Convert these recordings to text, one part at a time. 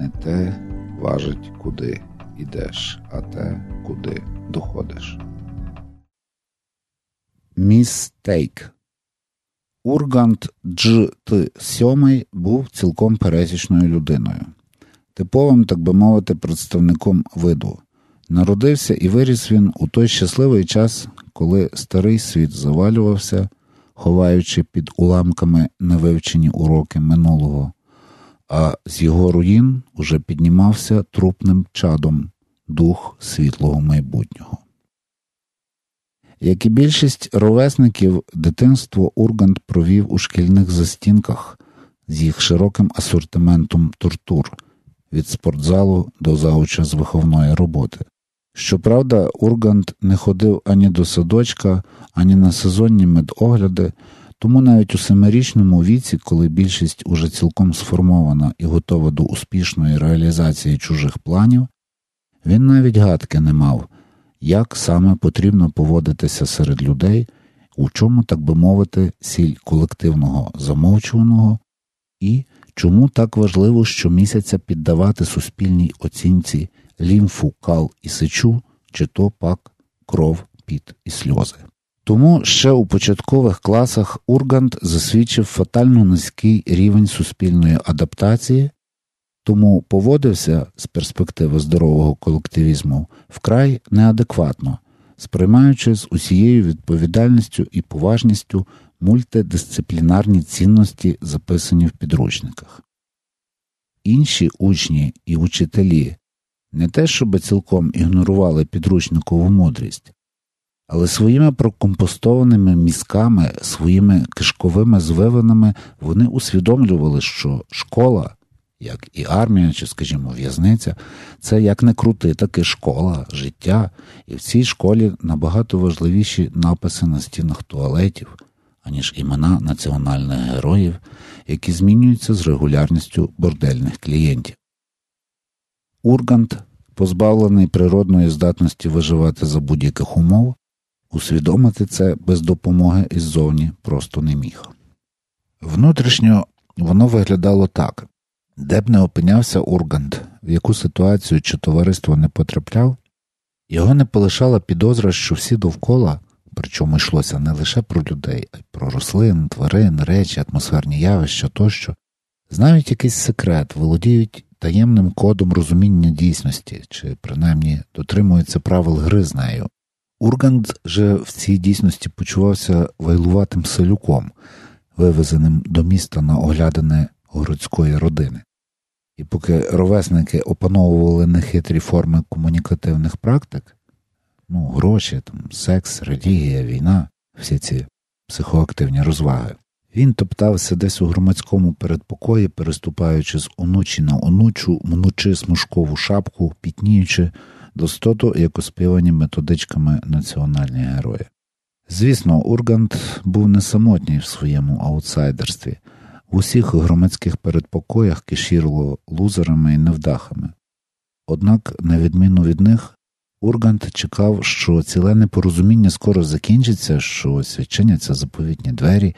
Не те важить, куди ідеш, а те, куди доходиш. Містейк Ургант Дж. Т. Сьомий був цілком пересічною людиною, типовим, так би мовити, представником виду. Народився і виріс він у той щасливий час, коли старий світ завалювався, ховаючи під уламками невивчені уроки минулого, а з його руїн уже піднімався трупним чадом дух світлого майбутнього. Як і більшість ровесників, дитинство Ургант провів у шкільних застінках з їх широким асортиментом тортур від спортзалу до зауча з виховної роботи. Щоправда, Ургант не ходив ані до садочка, ані на сезонні медогляди, тому навіть у семирічному віці, коли більшість уже цілком сформована і готова до успішної реалізації чужих планів, він навіть гадки не мав, як саме потрібно поводитися серед людей, у чому, так би мовити, сіль колективного замовчуваного, і чому так важливо щомісяця піддавати суспільній оцінці лімфу, кал і сечу, чи то пак кров, піт і сльози. Тому ще у початкових класах Ургант засвідчив фатально низький рівень суспільної адаптації, тому поводився з перспективи здорового колективізму вкрай неадекватно, сприймаючи з усією відповідальністю і поважністю мультидисциплінарні цінності, записані в підручниках. Інші учні і учителі не те, щоб цілком ігнорували підручникову мудрість, але своїми прокомпостованими мізками, своїми кишковими звивинами вони усвідомлювали, що школа, як і армія, чи, скажімо, в'язниця, це як не крути, так і школа, життя, і в цій школі набагато важливіші написи на стінах туалетів, аніж імена національних героїв, які змінюються з регулярністю бордельних клієнтів. Ургант, позбавлений природної здатності виживати за будь-яких умов, усвідомити це без допомоги іззовні просто не міг. Внутрішньо воно виглядало так де б не опинявся Ургант, в яку ситуацію чи товариство не потрапляв, його не полишала підозра, що всі довкола, причому йшлося не лише про людей, а й про рослин, тварин, речі, атмосферні явища тощо, знають якийсь секрет, володіють таємним кодом розуміння дійсності, чи принаймні дотримуються правил гри з нею. Ургант же в цій дійсності почувався вайлуватим селюком, вивезеним до міста на оглядане городської родини. І поки ровесники опановували нехитрі форми комунікативних практик, ну, гроші, там, секс, релігія, війна, всі ці психоактивні розваги, він топтався десь у громадському передпокої, переступаючи з онучі на онучу, мнучи смужкову шапку, пітніючи достоту, як оспівані методичками національні герої. Звісно, Ургант був не самотній в своєму аутсайдерстві. В усіх громадських передпокоях кишірло лузерами і невдахами. Однак, на відміну від них, Ургант чекав, що ціле непорозуміння скоро закінчиться, що ось відчиняться заповітні двері,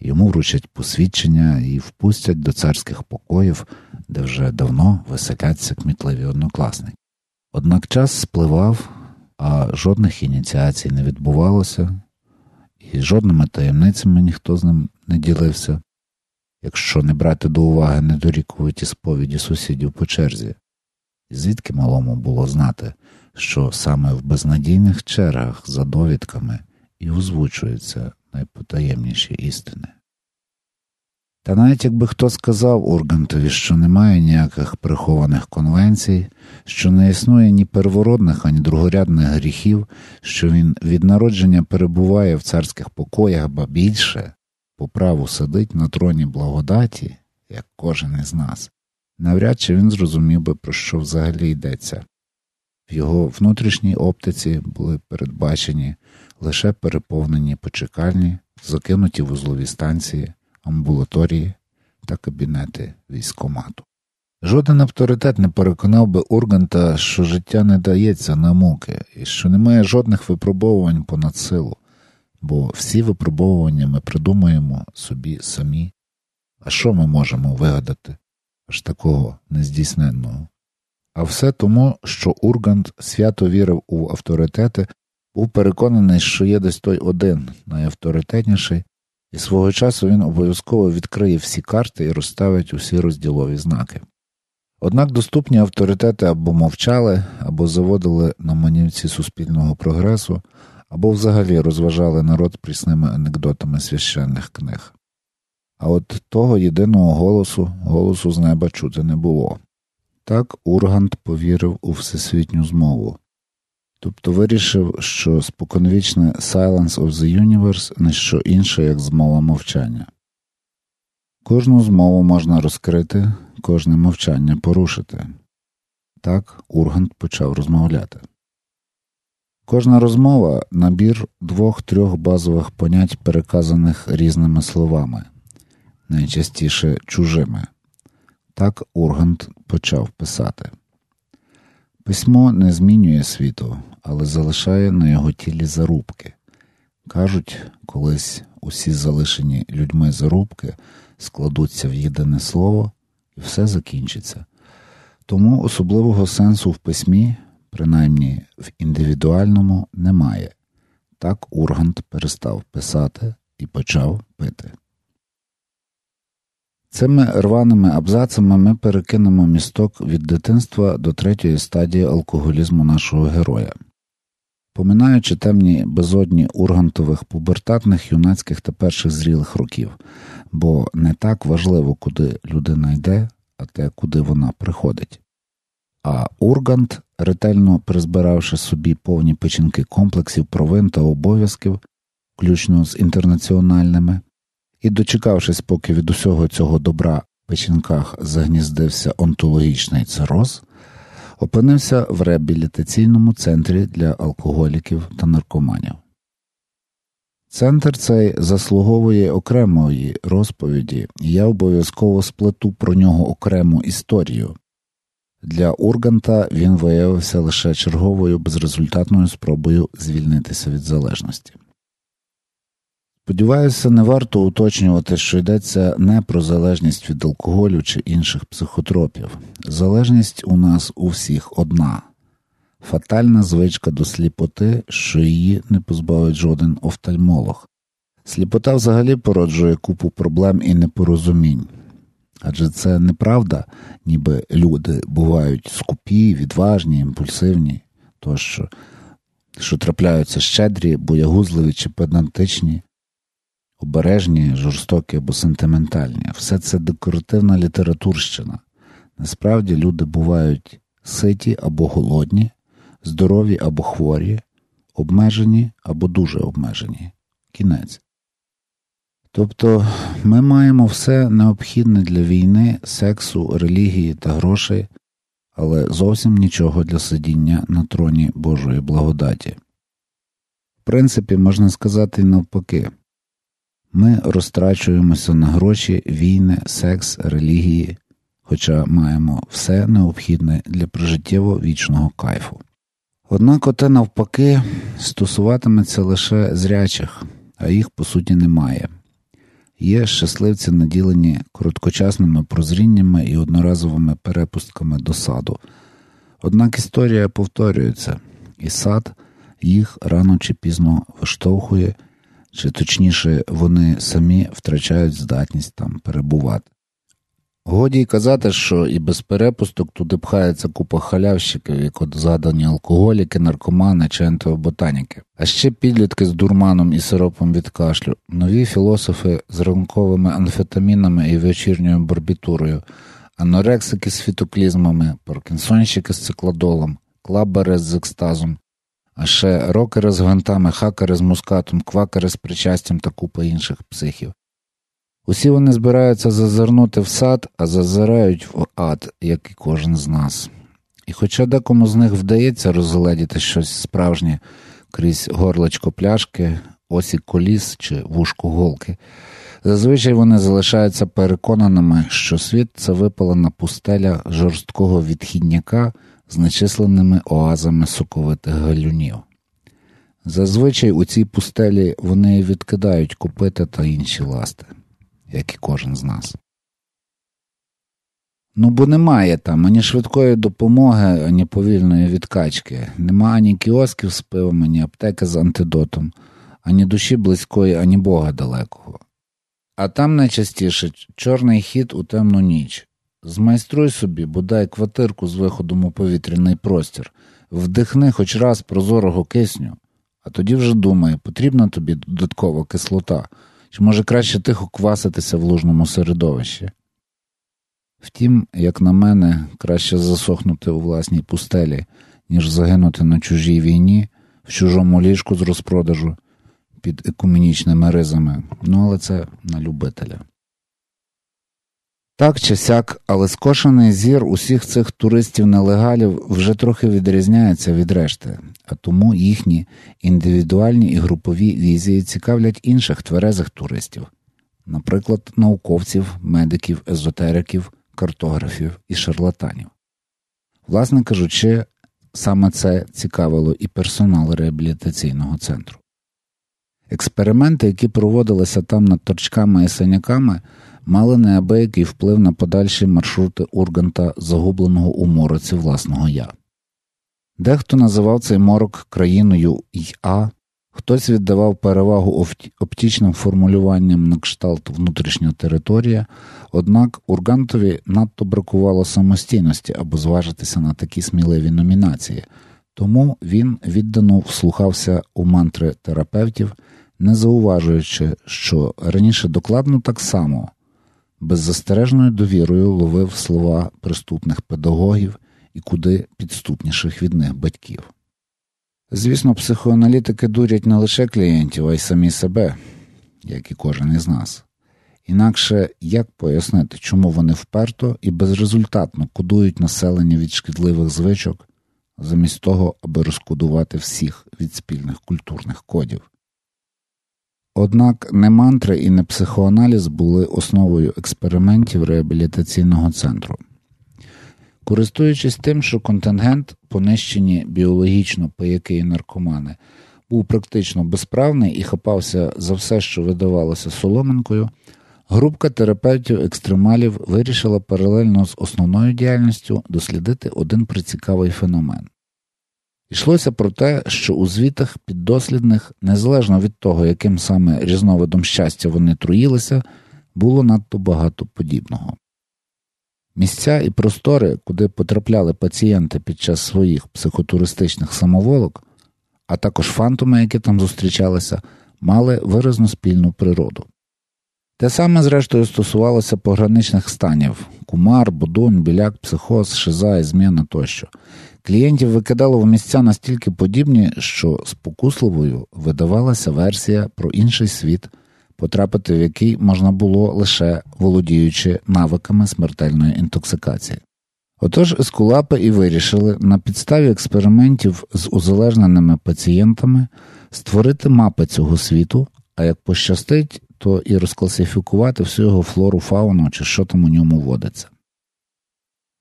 йому вручать посвідчення і впустять до царських покоїв, де вже давно веселяться кмітливі однокласники. Однак час спливав, а жодних ініціацій не відбувалося, і жодними таємницями ніхто з ним не ділився якщо не брати до уваги недорікуваті сповіді сусідів по черзі, звідки малому було знати, що саме в безнадійних чергах за довідками і озвучуються найпотаємніші істини. Та навіть якби хто сказав Ургантові, що немає ніяких прихованих конвенцій, що не існує ні первородних, ані другорядних гріхів, що він від народження перебуває в царських покоях, ба більше, по праву сидить на троні благодаті, як кожен із нас, навряд чи він зрозумів би, про що взагалі йдеться. В його внутрішній оптиці були передбачені лише переповнені почекальні, закинуті вузлові станції, амбулаторії та кабінети військомату. Жоден авторитет не переконав би Урганта, що життя не дається на муки і що немає жодних випробовувань понад силу бо всі випробовування ми придумуємо собі самі. А що ми можемо вигадати? аж такого нездійсненного. А все тому, що Ургант свято вірив у авторитети, був переконаний, що є десь той один найавторитетніший, і свого часу він обов'язково відкриє всі карти і розставить усі розділові знаки. Однак доступні авторитети або мовчали, або заводили на манівці суспільного прогресу, або взагалі розважали народ прісними анекдотами священних книг. А от того єдиного голосу, голосу з неба чути не було. Так Ургант повірив у всесвітню змову, тобто вирішив, що споконвічне Silence of the Universe не що інше, як змова мовчання. Кожну змову можна розкрити, кожне мовчання порушити. Так Ургант почав розмовляти. Кожна розмова набір двох-трьох базових понять, переказаних різними словами, найчастіше чужими. Так Ургант почав писати. Письмо не змінює світу, але залишає на його тілі зарубки. Кажуть, колись усі залишені людьми зарубки складуться в єдине слово, і все закінчиться. Тому особливого сенсу в письмі, принаймні в індивідуальному, немає. Так Ургант перестав писати і почав пити. Цими рваними абзацами ми перекинемо місток від дитинства до третьої стадії алкоголізму нашого героя. Поминаючи темні безодні ургантових пубертатних, юнацьких та перших зрілих років, бо не так важливо, куди людина йде, а те, куди вона приходить. А Ургант, ретельно призбиравши собі повні печінки комплексів провин та обов'язків, включно з інтернаціональними, і, дочекавшись, поки від усього цього добра в печінках загніздився онтологічний цироз, опинився в реабілітаційному центрі для алкоголіків та наркоманів. Центр цей заслуговує окремої розповіді, і я обов'язково сплету про нього окрему історію. Для Урганта він виявився лише черговою безрезультатною спробою звільнитися від залежності. Сподіваюся, не варто уточнювати, що йдеться не про залежність від алкоголю чи інших психотропів. Залежність у нас у всіх одна фатальна звичка до сліпоти, що її не позбавить жоден офтальмолог. Сліпота взагалі породжує купу проблем і непорозумінь. Адже це неправда, ніби люди бувають скупі, відважні, імпульсивні, тощо, що трапляються щедрі, боягузливі чи педантичні, обережні, жорстокі або сентиментальні. Все це декоративна літературщина. Насправді люди бувають ситі або голодні, здорові або хворі, обмежені або дуже обмежені. Кінець. Тобто ми маємо все необхідне для війни, сексу, релігії та грошей, але зовсім нічого для сидіння на троні Божої благодаті. В принципі, можна сказати навпаки. Ми розтрачуємося на гроші, війни, секс, релігії, хоча маємо все необхідне для прожиттєво вічного кайфу. Однак оте навпаки стосуватиметься лише зрячих, а їх по суті немає. Є щасливці, наділені короткочасними прозріннями і одноразовими перепустками до саду. Однак історія повторюється, і сад їх рано чи пізно виштовхує чи точніше вони самі втрачають здатність там перебувати. Годі й казати, що і без перепусток туди пхається купа халявщиків, як от згадані алкоголіки, наркомани чи антиботаніки, а ще підлітки з дурманом і сиропом від кашлю, нові філософи з ранковими амфетамінами і вечірньою барбітурою, анорексики з фітоклізмами, паркінсонщики з цикладолом, клабери з екстазом, а ще рокери з гвинтами, хакери з мускатом, квакери з причастям та купа інших психів. Усі вони збираються зазирнути в сад, а зазирають в ад, як і кожен з нас. І хоча декому з них вдається розгледіти щось справжнє крізь горлечко пляшки, осі коліс чи вушку голки, зазвичай вони залишаються переконаними, що світ це випалена пустеля жорсткого відхідняка з нечисленними оазами соковитих галюнів. Зазвичай у цій пустелі вони відкидають купити та інші ласти, як і кожен з нас. Ну, бо немає там ані швидкої допомоги, ані повільної відкачки, нема ані кіосків з пивом, ані аптеки з антидотом, ані душі близької, ані Бога далекого. А там найчастіше чорний хід у темну ніч. Змайструй собі, бодай квартирку з виходом у повітряний простір, вдихни хоч раз прозорого кисню, а тоді вже думай, потрібна тобі додаткова кислота, чи може краще тихо кваситися в лужному середовищі. Втім, як на мене, краще засохнути у власній пустелі, ніж загинути на чужій війні, в чужому ліжку з розпродажу під екуменічними ризами, ну але це на любителя. Так чи сяк, але скошений зір усіх цих туристів-нелегалів вже трохи відрізняється від решти, а тому їхні індивідуальні і групові візії цікавлять інших тверезих туристів, наприклад, науковців, медиків, езотериків, картографів і шарлатанів. Власне кажучи, саме це цікавило і персонал реабілітаційного центру. Експерименти, які проводилися там над торчками і синяками, мали неабиякий вплив на подальші маршрути Урганта, загубленого у мороці власного я. Дехто називав цей морок країною й-а, хтось віддавав перевагу оптічним формулюванням на кшталт внутрішня територія, однак Ургантові надто бракувало самостійності, аби зважитися на такі сміливі номінації, тому він віддано вслухався у мантри терапевтів не зауважуючи, що раніше докладно так само, беззастережною довірою ловив слова приступних педагогів і куди підступніших від них батьків. Звісно, психоаналітики дурять не лише клієнтів, а й самі себе, як і кожен із нас. Інакше як пояснити, чому вони вперто і безрезультатно кодують населення від шкідливих звичок, замість того, аби розкодувати всіх від спільних культурних кодів. Однак не мантри і не психоаналіз були основою експериментів реабілітаційного центру. Користуючись тим, що контингент, понищені біологічно пияки і наркомани, був практично безправний і хапався за все, що видавалося соломинкою, групка терапевтів-екстремалів вирішила паралельно з основною діяльністю дослідити один прицікавий феномен. Йшлося про те, що у звітах піддослідних, незалежно від того, яким саме різновидом щастя вони труїлися, було надто багато подібного. Місця і простори, куди потрапляли пацієнти під час своїх психотуристичних самоволок, а також фантоми, які там зустрічалися, мали виразну спільну природу. Те саме, зрештою, стосувалося пограничних станів кумар, будонь, біляк, психоз, шиза і зміна тощо. Клієнтів викидало в місця настільки подібні, що спокусливою видавалася версія про інший світ, потрапити в який можна було лише володіючи навиками смертельної інтоксикації. Отож ескулапи і вирішили на підставі експериментів з узалежненими пацієнтами створити мапи цього світу, а як пощастить, то і розкласифікувати всю його флору фауну чи що там у ньому водиться.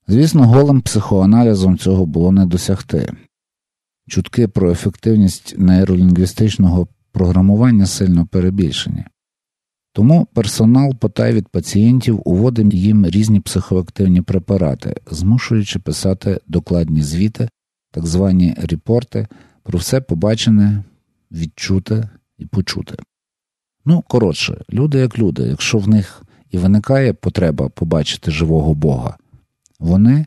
Звісно, голим психоаналізом цього було не досягти. Чутки про ефективність нейролінгвістичного програмування сильно перебільшені. Тому персонал потай від пацієнтів уводив їм різні психоактивні препарати, змушуючи писати докладні звіти, так звані репорти про все побачене, відчуте і почуте. Ну, коротше, люди як люди, якщо в них і виникає потреба побачити живого Бога, вони,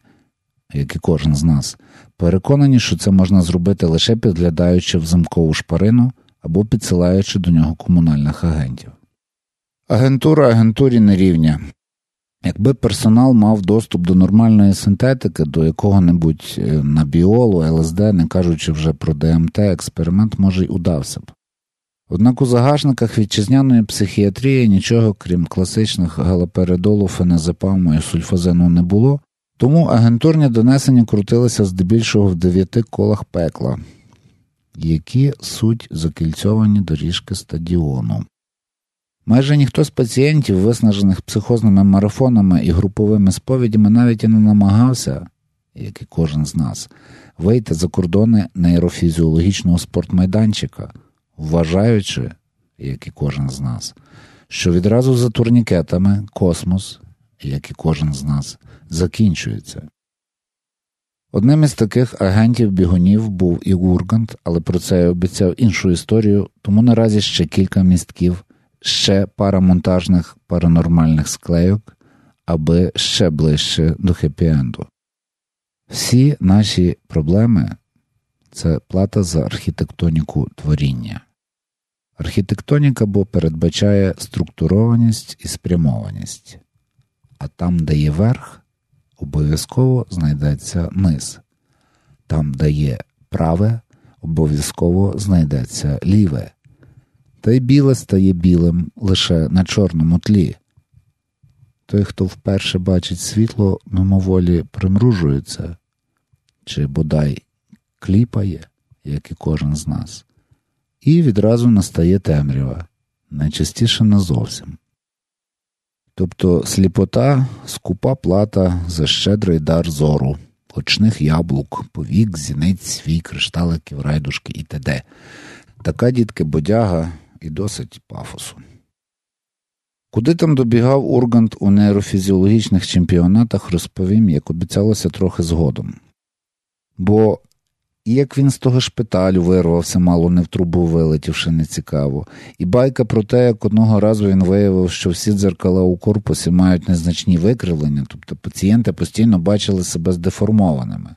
як і кожен з нас, переконані, що це можна зробити лише підглядаючи в замкову шпарину або підсилаючи до нього комунальних агентів. Агентура агентурі не рівня. Якби персонал мав доступ до нормальної синтетики, до якого-небудь е, набіолу, ЛСД, не кажучи вже про ДМТ, експеримент може й удався б. Однак у загашниках вітчизняної психіатрії нічого крім класичних галоперидолу, феназепаму і сульфазену не було, тому агентурні донесення крутилися здебільшого в дев'яти колах пекла, які суть закільцьовані доріжки стадіону. Майже ніхто з пацієнтів, виснажених психозними марафонами і груповими сповідями, навіть і не намагався, як і кожен з нас, вийти за кордони нейрофізіологічного спортмайданчика, вважаючи, як і кожен з нас, що відразу за турнікетами космос як і кожен з нас, закінчується. Одним із таких агентів бігунів був і Гургант, але про це я обіцяв іншу історію, тому наразі ще кілька містків, ще пара монтажних паранормальних склейок, аби ще ближче до хеппі-енду. Всі наші проблеми це плата за архітектоніку творіння. Архітектоніка бо передбачає структурованість і спрямованість, а там, де є верх, обов'язково знайдеться низ, там, де є праве, обов'язково знайдеться ліве, та й біле стає білим лише на чорному тлі. Той, хто вперше бачить світло, мимоволі примружується, чи бодай кліпає, як і кожен з нас, і відразу настає темрява, найчастіше не зовсім. Тобто сліпота, скупа плата за щедрий дар зору, очних яблук, повік, зіниць, свій, кришталиків, райдушки і т.д. Така дітки бодяга і досить пафосу. Куди там добігав Ургант у нейрофізіологічних чемпіонатах, розповім, як обіцялося трохи згодом. Бо і як він з того шпиталю вирвався, мало не в трубу вилетівши, нецікаво, і байка про те, як одного разу він виявив, що всі дзеркала у корпусі мають незначні викривлення, тобто пацієнти постійно бачили себе здеформованими,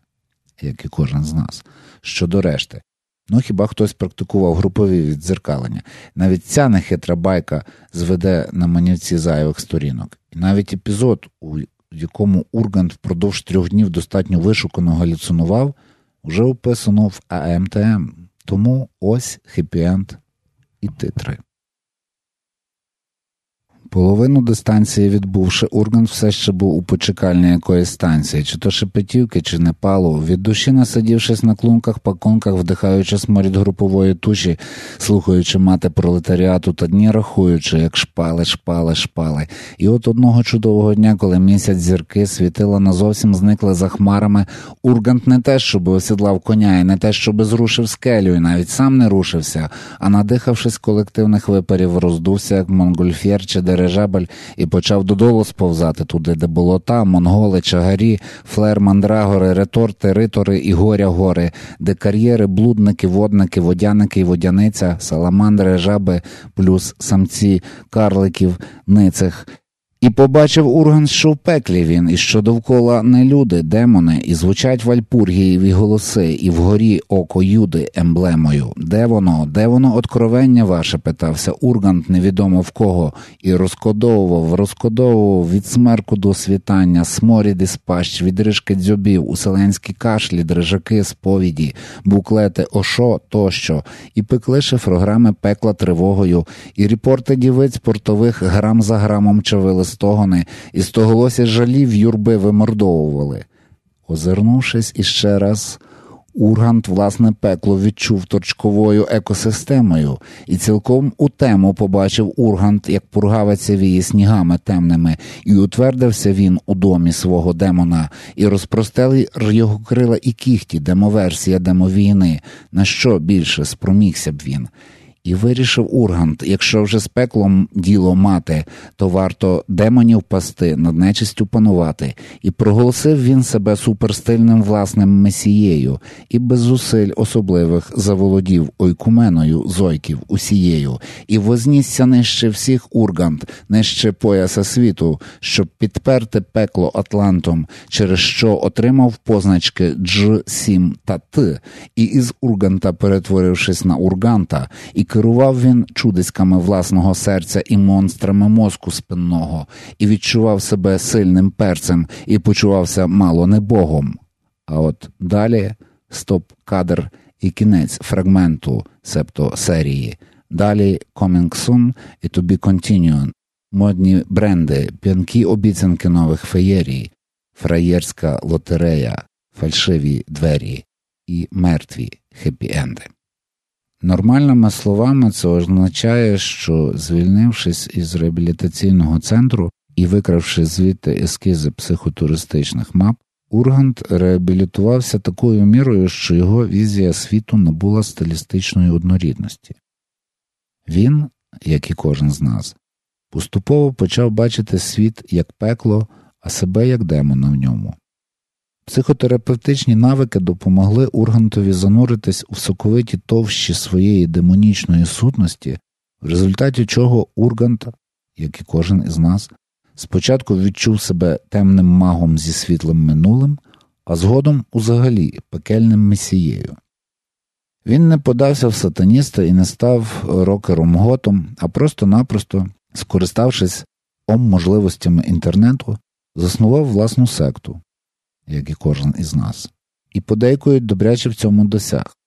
як і кожен з нас, щодо решти. Ну хіба хтось практикував групові віддзеркалення. Навіть ця нехитра байка зведе на манівці зайвих сторінок. І навіть епізод, у якому Ургант впродовж трьох днів достатньо вишукано галюцинував, вже описано в АМТМ. Тому ось хеппі-енд і титри. Половину дистанції відбувши, Урган все ще був у почекальні якоїсь станції, чи то Шепетівки, чи Непалу, від душі насидівшись на клунках, пакунках, вдихаючи сморід групової туші, слухаючи мати пролетаріату та дні рахуючи, як шпали, шпали, шпали. І от одного чудового дня, коли місяць зірки світила назовсім зникли за хмарами, Ургант не те, щоб осідлав коня, і не те, щоб зрушив скелю, і навіть сам не рушився, а надихавшись колективних випарів, роздувся, як монгольфєр чи дирижабель і почав додолу сповзати туди, де болота, монголи, чагарі, флер, мандрагори, реторти, ритори і горя гори, де кар'єри, блудники, водники, водяники і водяниця, саламандри, жаби, плюс самці, карликів, ницих. І побачив Урган, що в пеклі він, і що довкола не люди, демони, і звучать вальпургієві голоси, і вгорі око Юди емблемою. Де воно, де воно откровення ваше? питався Ургант, невідомо в кого, і розкодовував, розкодовував від смерку до світання, сморіди з пащ, відрижки дзьобів, уселенські кашлі, дрижаки, сповіді, буклети, ошо тощо, і пекли шифрограми пекла тривогою, і репорти дівиць портових грам за грамом чавили стогони, і стоголосі жалів юрби вимордовували. Озирнувшись іще раз, Ургант, власне, пекло відчув торчковою екосистемою, і цілком у тему побачив Ургант, як пургавиться віє снігами темними, і утвердився він у домі свого демона, і розпростели його крила і кіхті, демоверсія демовійни, на що більше спромігся б він. І вирішив Ургант, якщо вже з пеклом діло мати, то варто демонів пасти, над нечистю панувати, і проголосив він себе суперстильним власним месією, і без зусиль особливих заволодів ойкуменою зойків усією, і вознісся нижче всіх Ургант, нижче пояса світу, щоб підперти пекло Атлантом, через що отримав позначки Дж, Сім та Т, і із Урганта, перетворившись на Урганта, і керував він чудиськами власного серця і монстрами мозку спинного, і відчував себе сильним перцем і почувався мало не богом. А от далі стоп кадр і кінець фрагменту, себто серії. Далі Coming Soon і To Be Continued, модні бренди, п'янкі обіцянки нових феєрій, фраєрська лотерея, фальшиві двері і мертві хеппі-енди. Нормальними словами це означає, що звільнившись із реабілітаційного центру і викравши звідти ескізи психотуристичних мап, Ургант реабілітувався такою мірою, що його візія світу набула стилістичної однорідності. Він, як і кожен з нас, поступово почав бачити світ як пекло, а себе як демона в ньому. Психотерапевтичні навики допомогли Ургантові зануритись у соковиті товщі своєї демонічної сутності, в результаті чого Ургант, як і кожен із нас, спочатку відчув себе темним магом зі світлим минулим, а згодом взагалі пекельним месією. Він не подався в сатаніста і не став рокером готом, а просто-напросто, скориставшись ом можливостями інтернету, заснував власну секту, як і кожен із нас, і подейкують добряче в цьому досяг.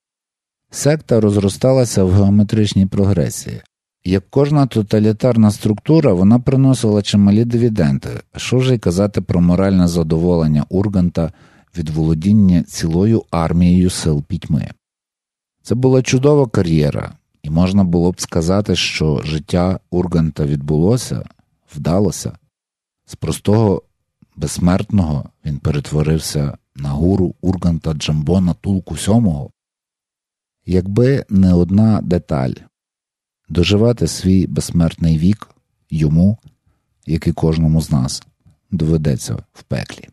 Секта розросталася в геометричній прогресії. Як кожна тоталітарна структура, вона приносила чималі дивіденти, що вже й казати про моральне задоволення Урганта від володіння цілою армією сил пітьми. Це була чудова кар'єра, і можна було б сказати, що життя Урганта відбулося, вдалося. З простого безсмертного він перетворився на гуру Урганта Джамбона Тулку Сьомого. Якби не одна деталь доживати свій безсмертний вік йому, як і кожному з нас, доведеться в пеклі.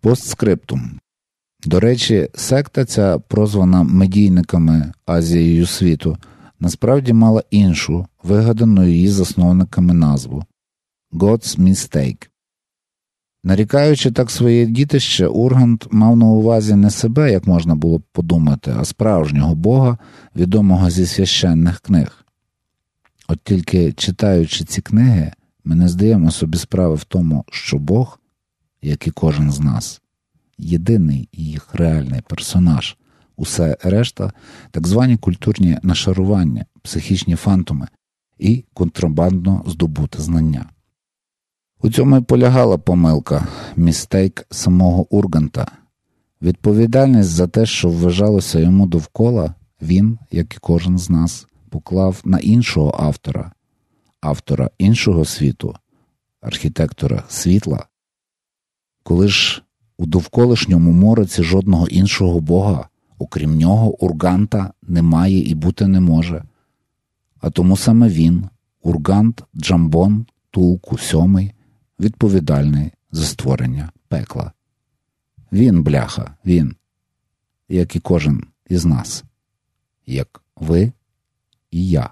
Постскриптум до речі, секта ця, прозвана медійниками Азією світу, насправді мала іншу, вигадану її засновниками назву God's Mistake. Нарікаючи так своє дітище, Ургант мав на увазі не себе, як можна було б подумати, а справжнього Бога, відомого зі священних книг. От тільки читаючи ці книги, ми не здаємо собі справи в тому, що Бог, як і кожен з нас, єдиний їх реальний персонаж, усе решта так звані культурні нашарування, психічні фантоми і контрабандно здобуте знання. У цьому й полягала помилка, містейк самого Урганта. Відповідальність за те, що вважалося йому довкола, він, як і кожен з нас, поклав на іншого автора, автора іншого світу, архітектора світла. Коли ж у довколишньому мороці жодного іншого бога, окрім нього, Урганта немає і бути не може. А тому саме він, Ургант, Джамбон, Тулку, Сьомий, відповідальний за створення пекла. Він, бляха, він, як і кожен із нас, як ви і я.